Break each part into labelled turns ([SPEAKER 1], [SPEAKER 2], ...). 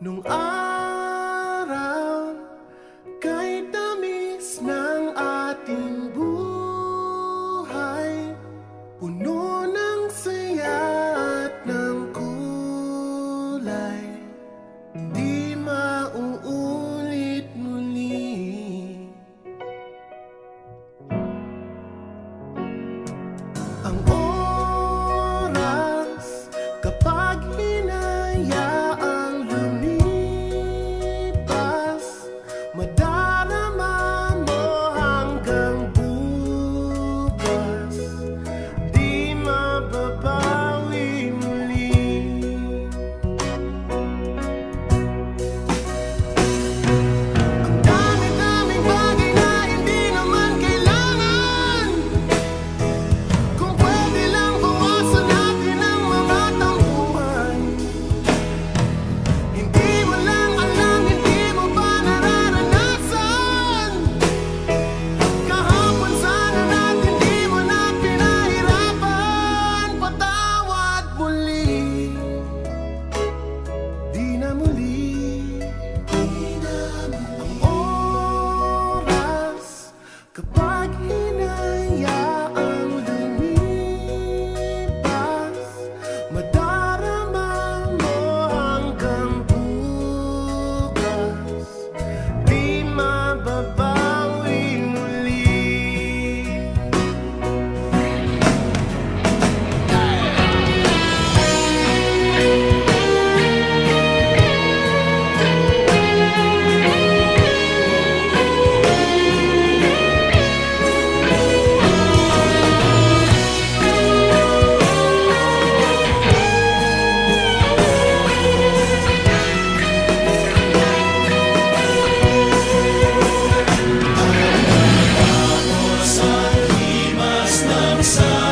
[SPEAKER 1] Nung Kapag hinayaang Salamat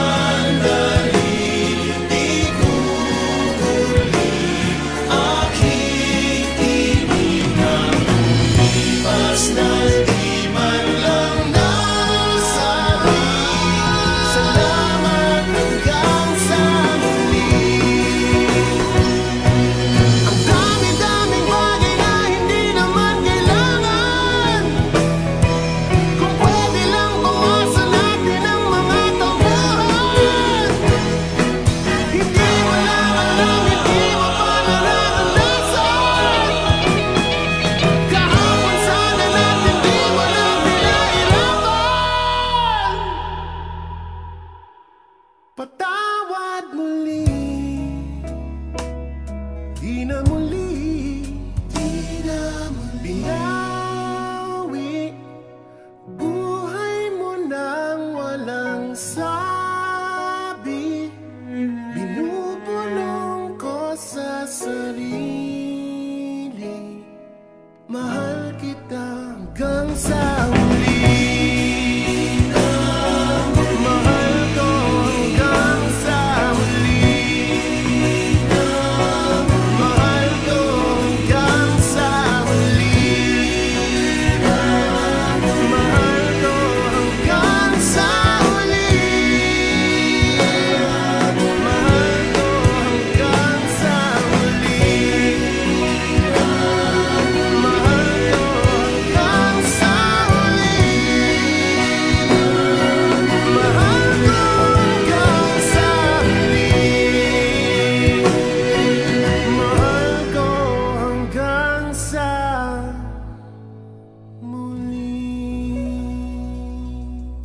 [SPEAKER 1] sorry